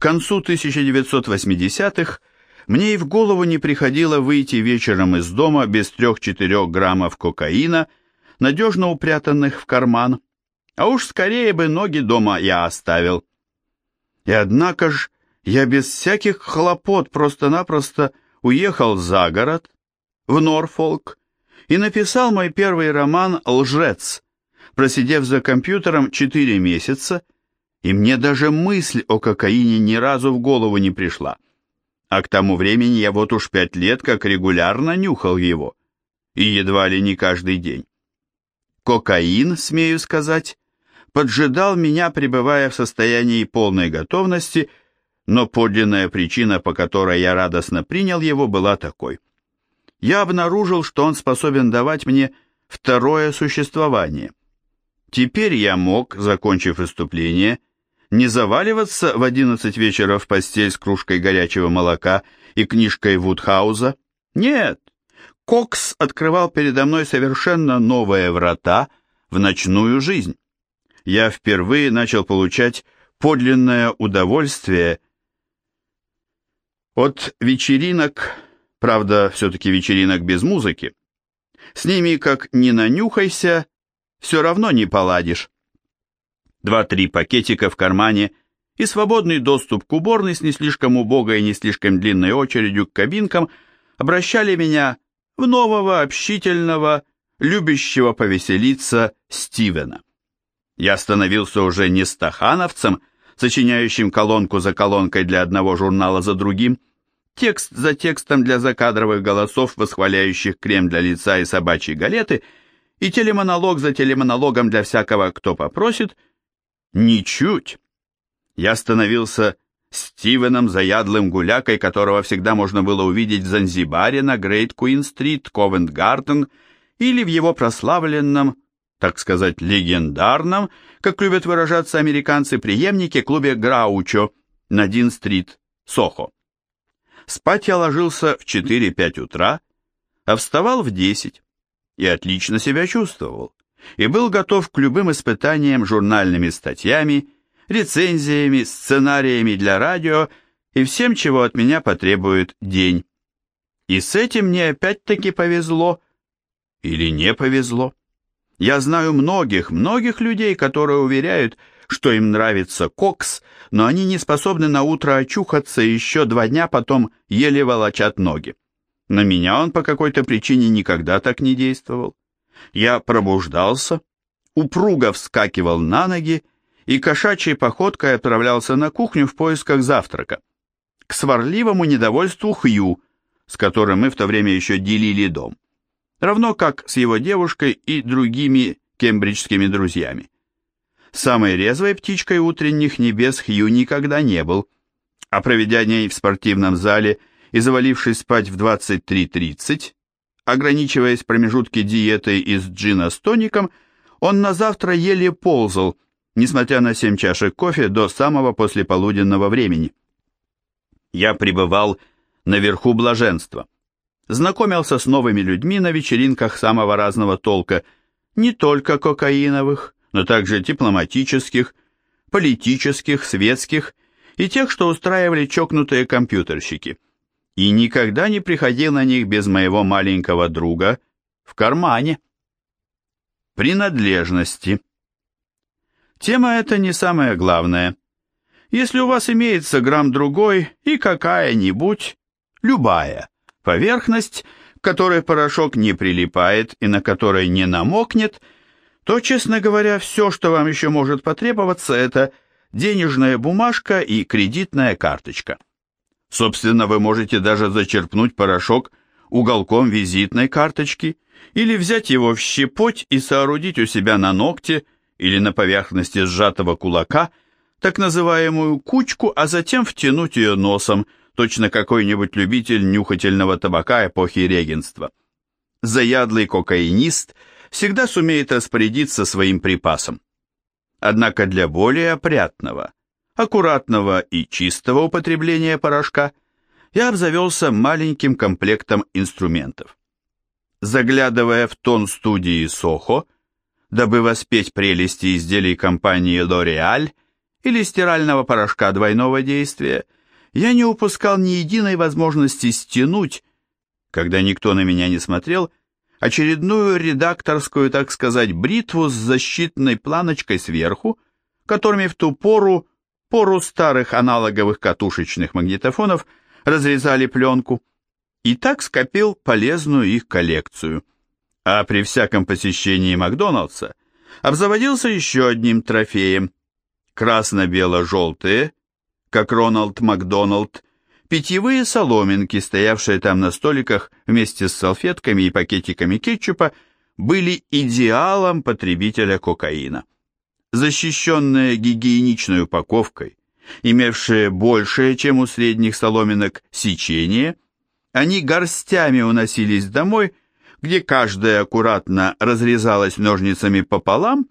К концу 1980-х мне и в голову не приходило выйти вечером из дома без 3-4 граммов кокаина, надежно упрятанных в карман, а уж скорее бы ноги дома я оставил. И однако ж я без всяких хлопот просто-напросто уехал за город, в Норфолк, и написал мой первый роман «Лжец», просидев за компьютером 4 месяца, и мне даже мысль о кокаине ни разу в голову не пришла. А к тому времени я вот уж пять лет как регулярно нюхал его, и едва ли не каждый день. Кокаин, смею сказать, поджидал меня, пребывая в состоянии полной готовности, но подлинная причина, по которой я радостно принял его, была такой. Я обнаружил, что он способен давать мне второе существование. Теперь я мог, закончив выступление, не заваливаться в одиннадцать вечера в постель с кружкой горячего молока и книжкой Вудхауза. Нет, Кокс открывал передо мной совершенно новые врата в ночную жизнь я впервые начал получать подлинное удовольствие от вечеринок, правда, все-таки вечеринок без музыки. С ними, как не нанюхайся, все равно не поладишь. Два-три пакетика в кармане и свободный доступ к уборной с не слишком убогой и не слишком длинной очередью к кабинкам обращали меня в нового, общительного, любящего повеселиться Стивена я становился уже не стахановцем, сочиняющим колонку за колонкой для одного журнала за другим, текст за текстом для закадровых голосов, восхваляющих крем для лица и собачьи галеты, и телемонолог за телемонологом для всякого, кто попросит. Ничуть. Я становился Стивеном заядлым гулякой, которого всегда можно было увидеть в Занзибаре на Грейт Куин-стрит, Ковент-Гарден или в его прославленном так сказать, легендарном, как любят выражаться американцы, преемнике клубе Граучо на Дин-стрит, Сохо. Спать я ложился в 4-5 утра, а вставал в 10 и отлично себя чувствовал, и был готов к любым испытаниям журнальными статьями, рецензиями, сценариями для радио и всем, чего от меня потребует день. И с этим мне опять-таки повезло или не повезло. Я знаю многих, многих людей, которые уверяют, что им нравится кокс, но они не способны на утро очухаться и еще два дня потом еле волочат ноги. На меня он по какой-то причине никогда так не действовал. Я пробуждался, упруго вскакивал на ноги и кошачьей походкой отправлялся на кухню в поисках завтрака. К сварливому недовольству Хью, с которым мы в то время еще делили дом равно как с его девушкой и другими кембриджскими друзьями. Самой резвой птичкой утренних небес Хью никогда не был, а проведя дней в спортивном зале и завалившись спать в 23.30, ограничиваясь промежутки диетой из джина с тоником, он на завтра еле ползал, несмотря на семь чашек кофе до самого послеполуденного времени. Я пребывал наверху блаженства знакомился с новыми людьми на вечеринках самого разного толка, не только кокаиновых, но также дипломатических, политических, светских и тех, что устраивали чокнутые компьютерщики. И никогда не приходил на них без моего маленького друга в кармане. Принадлежности. Тема эта не самая главная. Если у вас имеется грамм другой и какая-нибудь, любая, поверхность, к которой порошок не прилипает и на которой не намокнет, то, честно говоря, все, что вам еще может потребоваться, это денежная бумажка и кредитная карточка. Собственно, вы можете даже зачерпнуть порошок уголком визитной карточки или взять его в щепоть и соорудить у себя на ногте или на поверхности сжатого кулака так называемую кучку, а затем втянуть ее носом – точно какой-нибудь любитель нюхательного табака эпохи регенства. Заядлый кокаинист всегда сумеет распорядиться своим припасом. Однако для более опрятного, аккуратного и чистого употребления порошка я обзавелся маленьким комплектом инструментов. Заглядывая в тон студии Сохо, дабы воспеть прелести изделий компании L'Oréal, или стирального порошка двойного действия, я не упускал ни единой возможности стянуть, когда никто на меня не смотрел, очередную редакторскую, так сказать, бритву с защитной планочкой сверху, которыми в ту пору, пору старых аналоговых катушечных магнитофонов, разрезали пленку, и так скопил полезную их коллекцию. А при всяком посещении Макдоналдса обзаводился еще одним трофеем. Красно-бело-желтые, как Роналд Макдоналд, питьевые соломинки, стоявшие там на столиках вместе с салфетками и пакетиками кетчупа, были идеалом потребителя кокаина. Защищенные гигиеничной упаковкой, имевшие большее, чем у средних соломинок, сечение, они горстями уносились домой, где каждая аккуратно разрезалась ножницами пополам,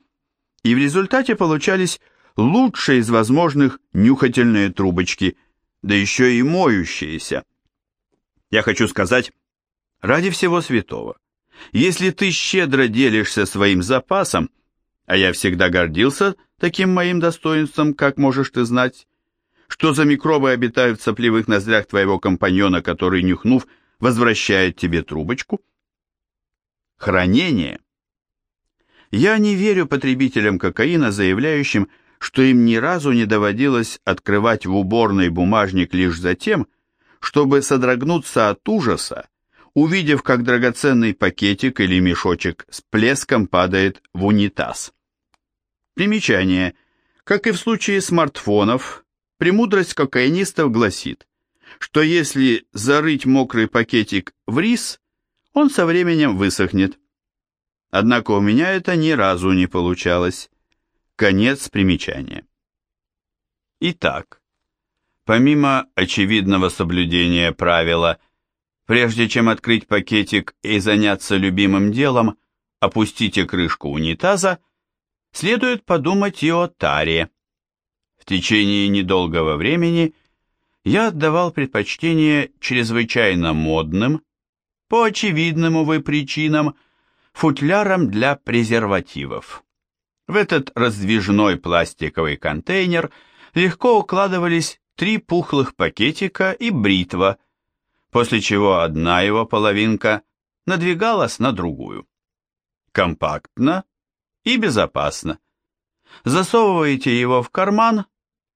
и в результате получались лучшие из возможных нюхательные трубочки – да еще и моющиеся. Я хочу сказать, ради всего святого, если ты щедро делишься своим запасом, а я всегда гордился таким моим достоинством, как можешь ты знать, что за микробы обитают в сопливых ноздрях твоего компаньона, который, нюхнув, возвращает тебе трубочку? Хранение. Я не верю потребителям кокаина, заявляющим, что им ни разу не доводилось открывать в уборной бумажник лишь за тем, чтобы содрогнуться от ужаса, увидев, как драгоценный пакетик или мешочек с плеском падает в унитаз. Примечание. Как и в случае смартфонов, премудрость кокаинистов гласит, что если зарыть мокрый пакетик в рис, он со временем высохнет. Однако у меня это ни разу не получалось. Конец примечания. Итак, помимо очевидного соблюдения правила, прежде чем открыть пакетик и заняться любимым делом, опустите крышку унитаза, следует подумать и о таре. В течение недолгого времени я отдавал предпочтение чрезвычайно модным, по очевидным, увы, причинам, футлярам для презервативов. В этот раздвижной пластиковый контейнер легко укладывались три пухлых пакетика и бритва, после чего одна его половинка надвигалась на другую. Компактно и безопасно. Засовываете его в карман,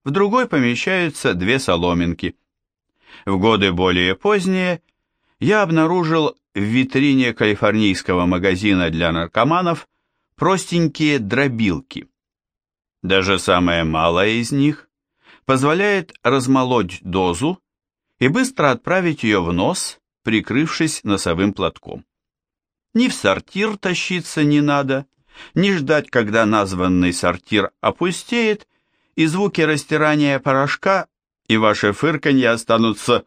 в другой помещаются две соломинки. В годы более поздние я обнаружил в витрине калифорнийского магазина для наркоманов простенькие дробилки. Даже самая малая из них позволяет размолоть дозу и быстро отправить ее в нос, прикрывшись носовым платком. Ни в сортир тащиться не надо, ни ждать, когда названный сортир опустеет, и звуки растирания порошка и ваше фырканье останутся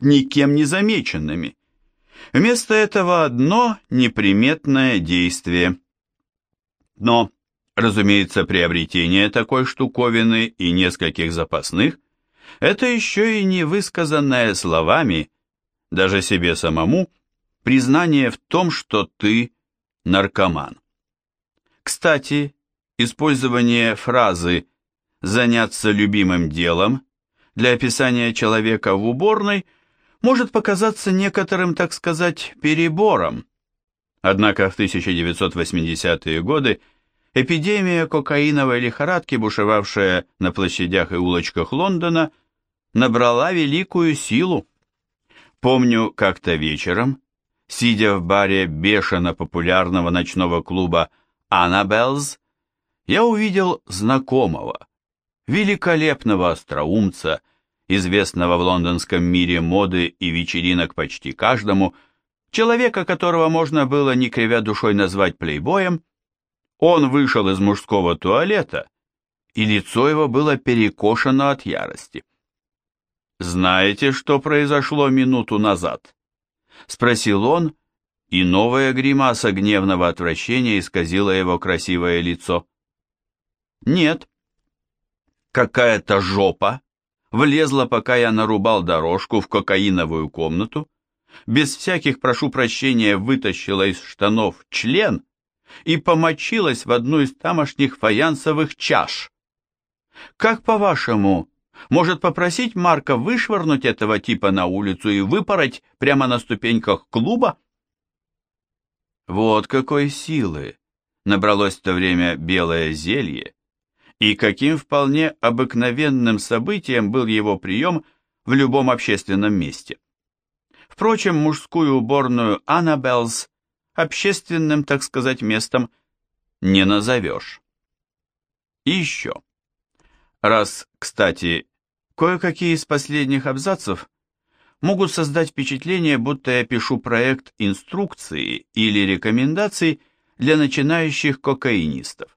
никем не замеченными. Вместо этого одно неприметное действие – но, разумеется, приобретение такой штуковины и нескольких запасных – это еще и не высказанное словами, даже себе самому, признание в том, что ты наркоман. Кстати, использование фразы «заняться любимым делом» для описания человека в уборной может показаться некоторым, так сказать, перебором, Однако в 1980-е годы эпидемия кокаиновой лихорадки, бушевавшая на площадях и улочках Лондона, набрала великую силу. Помню, как-то вечером, сидя в баре бешено популярного ночного клуба «Аннабеллз», я увидел знакомого, великолепного остроумца, известного в лондонском мире моды и вечеринок почти каждому, человека, которого можно было, не кривя душой, назвать плейбоем, он вышел из мужского туалета, и лицо его было перекошено от ярости. «Знаете, что произошло минуту назад?» — спросил он, и новая гримаса гневного отвращения исказила его красивое лицо. «Нет». «Какая-то жопа влезла, пока я нарубал дорожку в кокаиновую комнату, без всяких, прошу прощения, вытащила из штанов член и помочилась в одну из тамошних фаянсовых чаш. Как по-вашему, может попросить Марка вышвырнуть этого типа на улицу и выпороть прямо на ступеньках клуба? Вот какой силы набралось в то время белое зелье, и каким вполне обыкновенным событием был его прием в любом общественном месте. Впрочем, мужскую уборную Аннабеллс общественным, так сказать, местом не назовешь. И еще. Раз, кстати, кое-какие из последних абзацев могут создать впечатление, будто я пишу проект инструкции или рекомендаций для начинающих кокаинистов.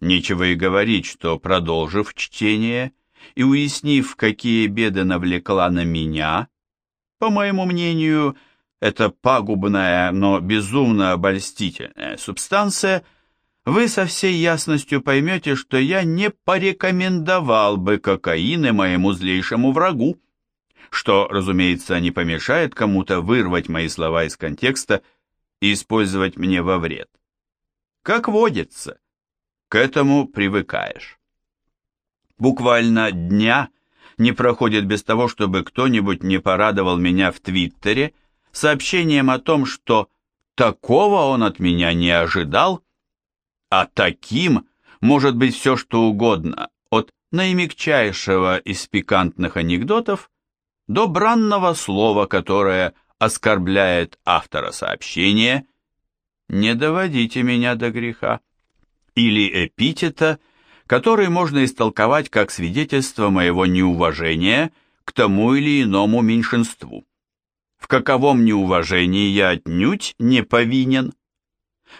Нечего и говорить, что, продолжив чтение и уяснив, какие беды навлекла на меня, по моему мнению, эта пагубная, но безумно обольстительная субстанция, вы со всей ясностью поймете, что я не порекомендовал бы кокаины моему злейшему врагу, что, разумеется, не помешает кому-то вырвать мои слова из контекста и использовать мне во вред. Как водится, к этому привыкаешь. Буквально дня не проходит без того, чтобы кто-нибудь не порадовал меня в Твиттере сообщением о том, что такого он от меня не ожидал, а таким может быть все что угодно, от наимягчайшего из пикантных анекдотов до бранного слова, которое оскорбляет автора сообщения, не доводите меня до греха, или эпитета, который можно истолковать как свидетельство моего неуважения к тому или иному меньшинству. В каковом неуважении я отнюдь не повинен.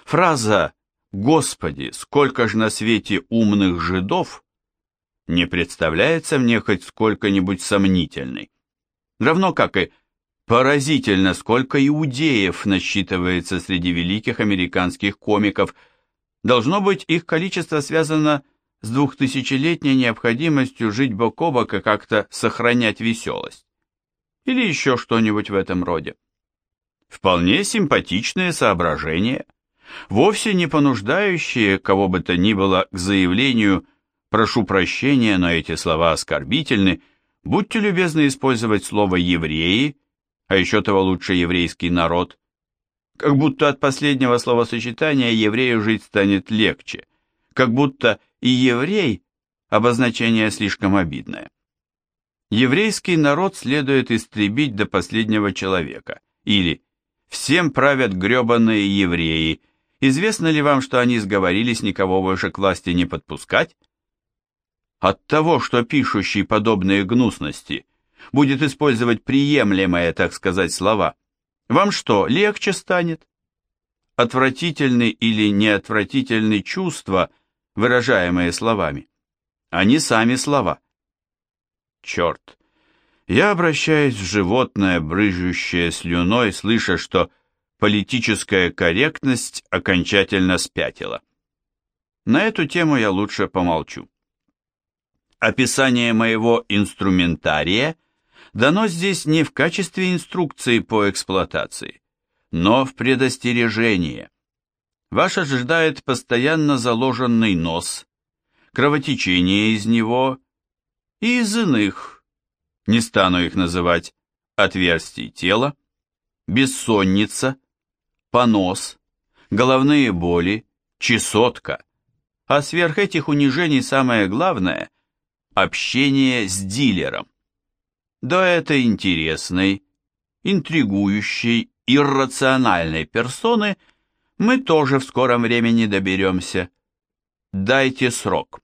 Фраза «Господи, сколько ж на свете умных жидов» не представляется мне хоть сколько-нибудь сомнительной равно как и поразительно, сколько иудеев насчитывается среди великих американских комиков. Должно быть, их количество связано с двухтысячелетней необходимостью жить бок о бок и как-то сохранять веселость. Или еще что-нибудь в этом роде. Вполне симпатичные соображения, вовсе не понуждающие кого бы то ни было к заявлению «прошу прощения, но эти слова оскорбительны», Будьте любезны использовать слово «евреи», а еще того лучше еврейский народ, как будто от последнего словосочетания еврею жить станет легче, как будто и еврей – обозначение слишком обидное. Еврейский народ следует истребить до последнего человека, или «всем правят гребаные евреи», известно ли вам, что они сговорились никого больше к власти не подпускать? От того, что пишущий подобные гнусности будет использовать приемлемые, так сказать, слова, вам что, легче станет? Отвратительны или неотвратительны чувства, выражаемые словами? Они сами слова. Черт! Я обращаюсь в животное, брыжущее слюной, слыша, что политическая корректность окончательно спятила. На эту тему я лучше помолчу. Описание моего инструментария дано здесь не в качестве инструкции по эксплуатации, но в предостережение. Вас ожидает постоянно заложенный нос, кровотечение из него и из иных, не стану их называть, отверстий тела, бессонница, понос, головные боли, чесотка, а сверх этих унижений самое главное Общение с дилером. До этой интересной, интригующей, иррациональной персоны мы тоже в скором времени доберемся. Дайте срок.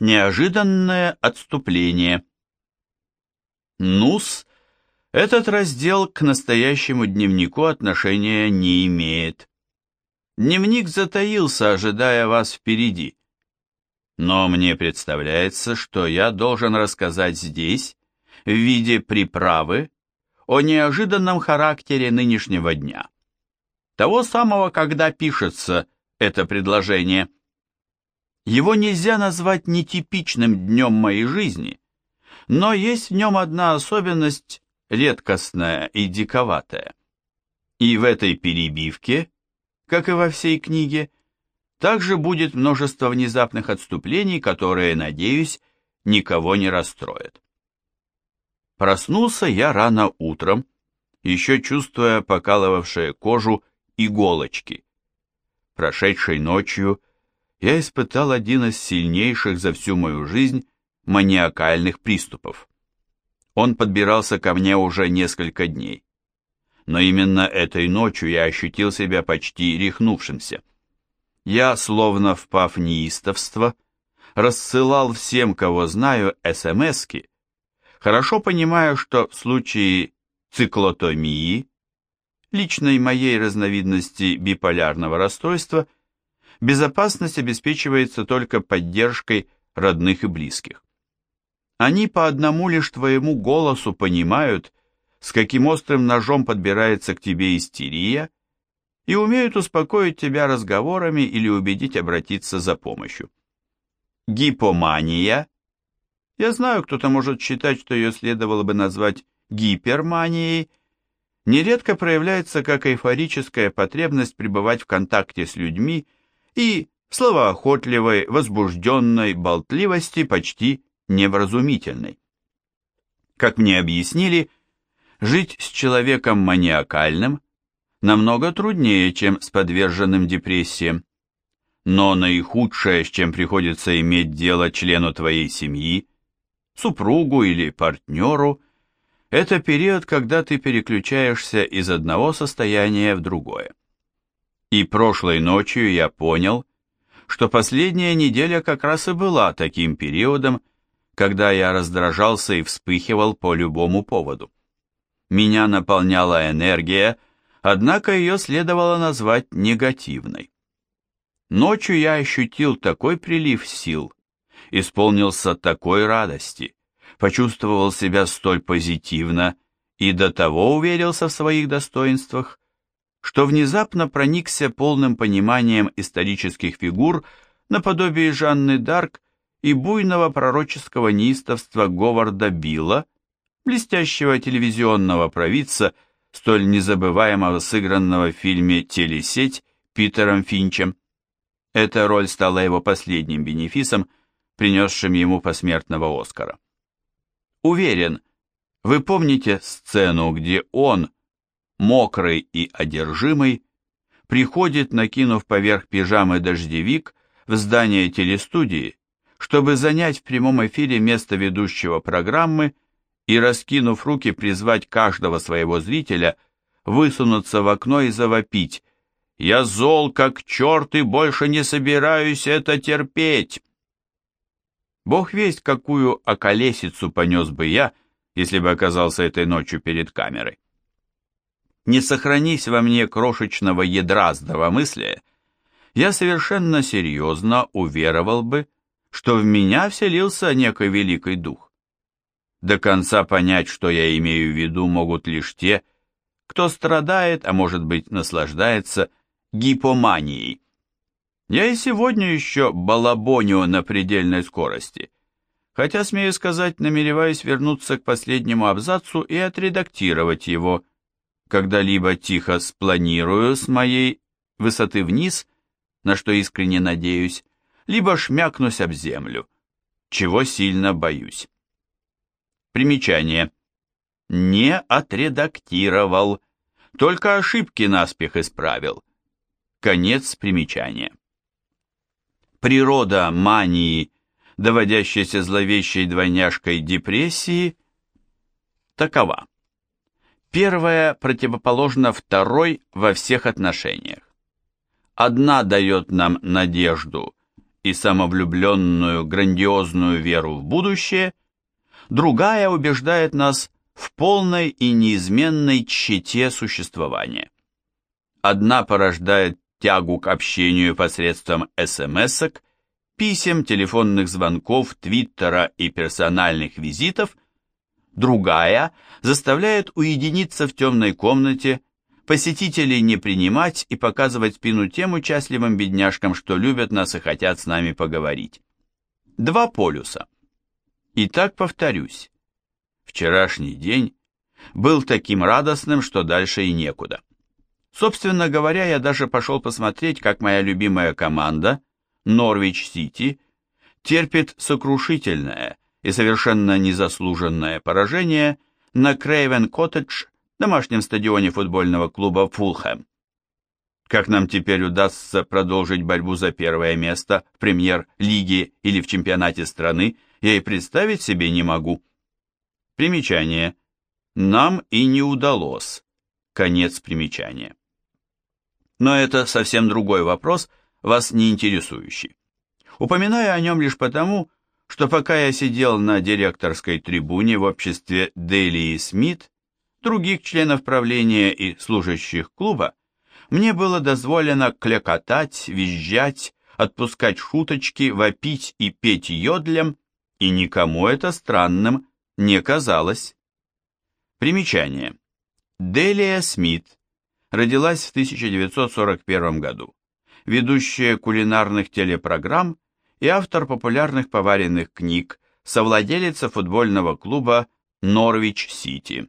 Неожиданное отступление. Нус, этот раздел к настоящему дневнику отношения не имеет. Дневник затаился, ожидая вас впереди. Но мне представляется, что я должен рассказать здесь, в виде приправы, о неожиданном характере нынешнего дня. Того самого, когда пишется это предложение. Его нельзя назвать нетипичным днем моей жизни, но есть в нем одна особенность редкостная и диковатая. И в этой перебивке, как и во всей книге, также будет множество внезапных отступлений, которые, надеюсь, никого не расстроят. Проснулся я рано утром, еще чувствуя покалывавшие кожу иголочки. Прошедшей ночью я испытал один из сильнейших за всю мою жизнь маниакальных приступов. Он подбирался ко мне уже несколько дней. Но именно этой ночью я ощутил себя почти рехнувшимся. Я, словно впав в неистовство, рассылал всем, кого знаю, СМСки, хорошо понимая, что в случае циклотомии, личной моей разновидности биполярного расстройства, безопасность обеспечивается только поддержкой родных и близких. Они по одному лишь твоему голосу понимают, с каким острым ножом подбирается к тебе истерия, и умеют успокоить тебя разговорами или убедить обратиться за помощью. Гипомания. Я знаю, кто-то может считать, что ее следовало бы назвать гиперманией, нередко проявляется как эйфорическая потребность пребывать в контакте с людьми и словоохотливой, возбужденной болтливости почти невразумительной. Как мне объяснили, жить с человеком маниакальным намного труднее, чем с подверженным депрессиям. Но наихудшее, с чем приходится иметь дело члену твоей семьи, супругу или партнеру, это период, когда ты переключаешься из одного состояния в другое. И прошлой ночью я понял, что последняя неделя как раз и была таким периодом, когда я раздражался и вспыхивал по любому поводу. Меня наполняла энергия, однако ее следовало назвать негативной. Ночью я ощутил такой прилив сил, исполнился такой радости, почувствовал себя столь позитивно и до того уверился в своих достоинствах, что внезапно проникся полным пониманием исторических фигур наподобие Жанны Дарк и буйного пророческого неистовства Говарда Билла, блестящего телевизионного провидца, столь незабываемого сыгранного в фильме «Телесеть» Питером Финчем. Эта роль стала его последним бенефисом, принесшим ему посмертного Оскара. Уверен, вы помните сцену, где он, мокрый и одержимый, приходит, накинув поверх пижамы дождевик, в здание телестудии, чтобы занять в прямом эфире место ведущего программы и, раскинув руки, призвать каждого своего зрителя высунуться в окно и завопить «Я зол, как черт, и больше не собираюсь это терпеть!» Бог весть, какую околесицу понес бы я, если бы оказался этой ночью перед камерой. Не сохранись во мне крошечного ядра здравомыслия, я совершенно серьезно уверовал бы, что в меня вселился некий великий дух. До конца понять, что я имею в виду, могут лишь те, кто страдает, а может быть наслаждается, гипоманией. Я и сегодня еще балабоню на предельной скорости, хотя, смею сказать, намереваюсь вернуться к последнему абзацу и отредактировать его, когда-либо тихо спланирую с моей высоты вниз, на что искренне надеюсь, либо шмякнусь об землю, чего сильно боюсь. Примечание. Не отредактировал, только ошибки наспех исправил. Конец примечания. Природа мании, доводящейся зловещей двойняшкой депрессии, такова. Первая противоположна второй во всех отношениях. Одна дает нам надежду и самовлюбленную грандиозную веру в будущее, другая убеждает нас в полной и неизменной тщете существования. Одна порождает тягу к общению посредством смс-ок, писем, телефонных звонков, твиттера и персональных визитов, другая заставляет уединиться в темной комнате, посетителей не принимать и показывать спину тем участливым бедняжкам, что любят нас и хотят с нами поговорить. Два полюса. Итак, повторюсь. Вчерашний день был таким радостным, что дальше и некуда. Собственно говоря, я даже пошел посмотреть, как моя любимая команда, Норвич-Сити, терпит сокрушительное и совершенно незаслуженное поражение на Крейвен-Коттедж, домашнем стадионе футбольного клуба Фулхэм. Как нам теперь удастся продолжить борьбу за первое место в премьер-лиге или в чемпионате страны, я и представить себе не могу. Примечание. Нам и не удалось. Конец примечания. Но это совсем другой вопрос, вас не интересующий. Упоминаю о нем лишь потому, что пока я сидел на директорской трибуне в обществе Дели и Смит, других членов правления и служащих клуба, мне было дозволено клекотать, визжать, отпускать шуточки, вопить и петь йодлем, и никому это странным не казалось. Примечание. Делия Смит родилась в 1941 году, ведущая кулинарных телепрограмм и автор популярных поваренных книг, совладелица футбольного клуба Норвич-Сити.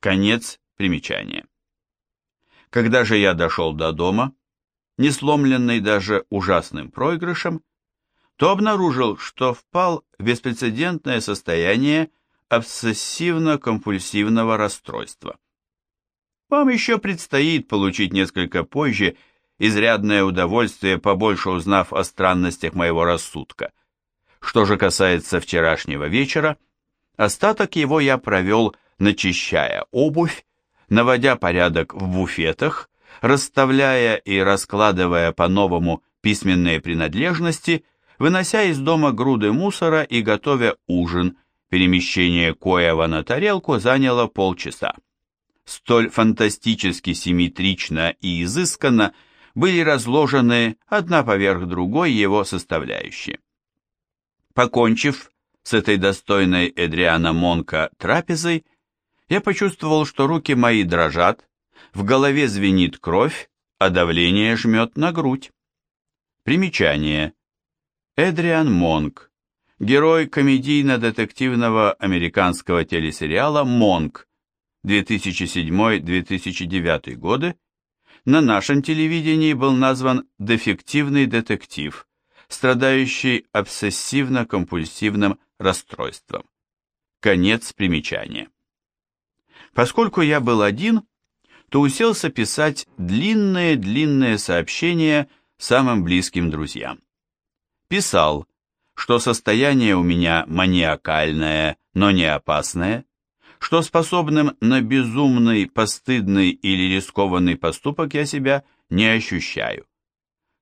Конец примечания. Когда же я дошел до дома, не сломленный даже ужасным проигрышем, то обнаружил, что впал в беспрецедентное состояние обсессивно-компульсивного расстройства. Вам еще предстоит получить несколько позже изрядное удовольствие, побольше узнав о странностях моего рассудка. Что же касается вчерашнего вечера, остаток его я провел, начищая обувь, наводя порядок в буфетах, расставляя и раскладывая по-новому письменные принадлежности, вынося из дома груды мусора и готовя ужин, перемещение коева на тарелку заняло полчаса столь фантастически симметрично и изысканно были разложены одна поверх другой его составляющие. Покончив с этой достойной Эдриана Монка трапезой, я почувствовал, что руки мои дрожат, в голове звенит кровь, а давление жмет на грудь. Примечание. Эдриан Монк, герой комедийно-детективного американского телесериала «Монк», 2007-2009 годы, на нашем телевидении был назван «дефективный детектив», страдающий обсессивно-компульсивным расстройством. Конец примечания. Поскольку я был один, то уселся писать длинные-длинные сообщения самым близким друзьям. Писал, что состояние у меня маниакальное, но не опасное, что способным на безумный, постыдный или рискованный поступок я себя не ощущаю.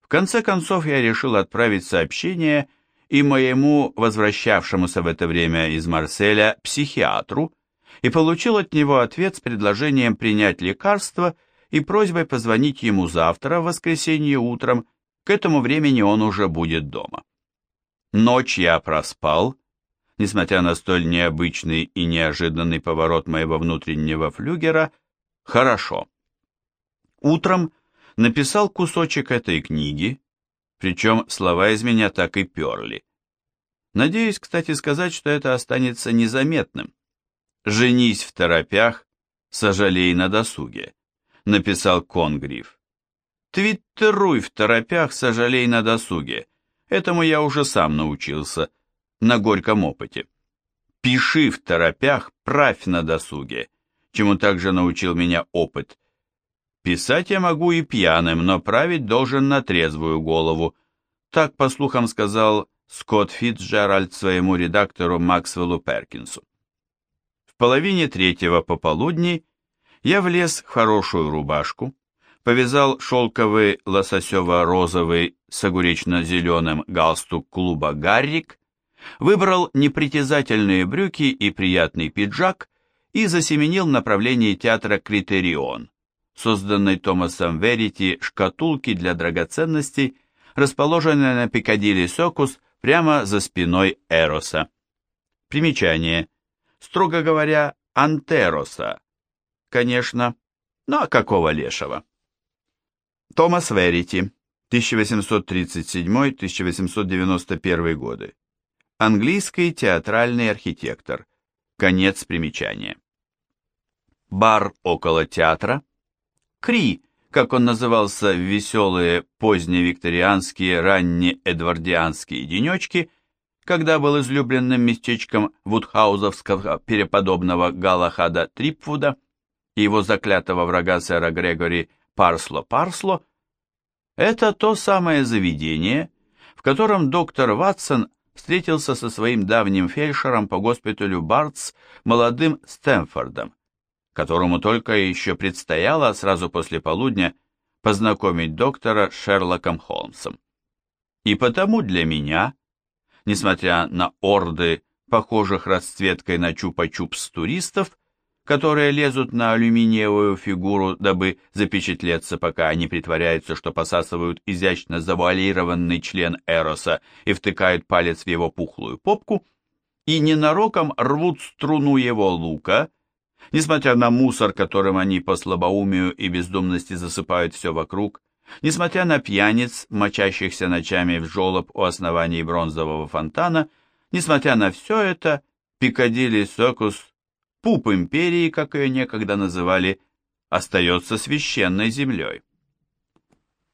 В конце концов я решил отправить сообщение и моему возвращавшемуся в это время из Марселя психиатру и получил от него ответ с предложением принять лекарство и просьбой позвонить ему завтра, в воскресенье утром, к этому времени он уже будет дома. Ночь я проспал, несмотря на столь необычный и неожиданный поворот моего внутреннего флюгера, хорошо. Утром написал кусочек этой книги, причем слова из меня так и перли. Надеюсь, кстати, сказать, что это останется незаметным. «Женись в торопях, сожалей на досуге», — написал Конгриф. «Твиттеруй в торопях, сожалей на досуге. Этому я уже сам научился» на горьком опыте. Пиши в торопях, правь на досуге, чему также научил меня опыт. Писать я могу и пьяным, но править должен на трезвую голову. Так, по слухам, сказал Скотт Фитцджеральд своему редактору Максвеллу Перкинсу. В половине третьего пополудни я влез в хорошую рубашку, повязал шелковый лососево-розовый с огуречно-зеленым галстук клуба «Гаррик» выбрал непритязательные брюки и приятный пиджак и засеменил в направлении театра «Критерион», созданной Томасом Верити шкатулки для драгоценностей, расположенной на Пикадилли Сокус прямо за спиной Эроса. Примечание. Строго говоря, Антероса. Конечно, но какого лешего? Томас Верити, 1837-1891 годы английский театральный архитектор. Конец примечания. Бар около театра. Кри, как он назывался в веселые поздневикторианские, раннеэдвардианские денечки, когда был излюбленным местечком вудхаузовского переподобного Галахада Трипфуда и его заклятого врага сэра Грегори Парсло-Парсло, это то самое заведение, в котором доктор Ватсон встретился со своим давним фельдшером по госпиталю Бартс молодым Стэнфордом, которому только еще предстояло сразу после полудня познакомить доктора с Шерлоком Холмсом. И потому для меня, несмотря на орды, похожих расцветкой на чупа-чупс туристов, которые лезут на алюминиевую фигуру, дабы запечатлеться, пока они притворяются, что посасывают изящно завуалированный член Эроса и втыкают палец в его пухлую попку, и ненароком рвут струну его лука, несмотря на мусор, которым они по слабоумию и бездумности засыпают все вокруг, несмотря на пьяниц, мочащихся ночами в жолоб у основания бронзового фонтана, несмотря на все это, Пикадилли Сокус пуп империи, как ее некогда называли, остается священной землей.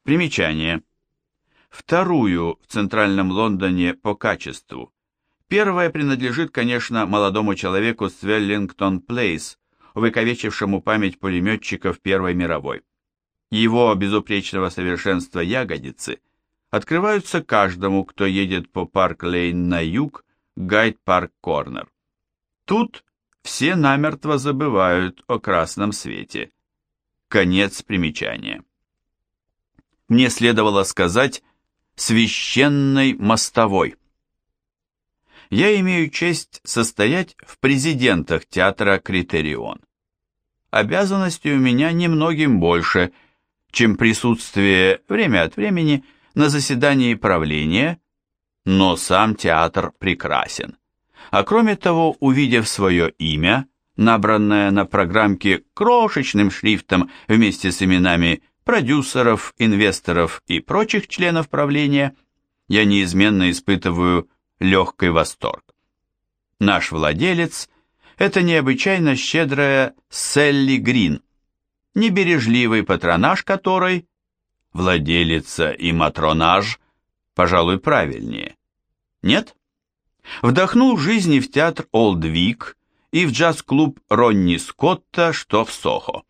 Примечание. Вторую в центральном Лондоне по качеству. Первая принадлежит, конечно, молодому человеку с Веллингтон Плейс, увековечившему память пулеметчиков Первой мировой. Его безупречного совершенства ягодицы открываются каждому, кто едет по Парк-Лейн на юг, Гайд-Парк-Корнер. Тут все намертво забывают о красном свете. Конец примечания. Мне следовало сказать «священной мостовой». Я имею честь состоять в президентах театра «Критерион». Обязанностей у меня немногим больше, чем присутствие время от времени на заседании правления, но сам театр прекрасен а кроме того, увидев свое имя, набранное на программке крошечным шрифтом вместе с именами продюсеров, инвесторов и прочих членов правления, я неизменно испытываю легкий восторг. Наш владелец – это необычайно щедрая Селли Грин, небережливый патронаж которой, владелица и матронаж, пожалуй, правильнее. Нет? Вдохнул жизни в театр Олдвик и в джаз-клуб Ронни Скотта, что в Сохо.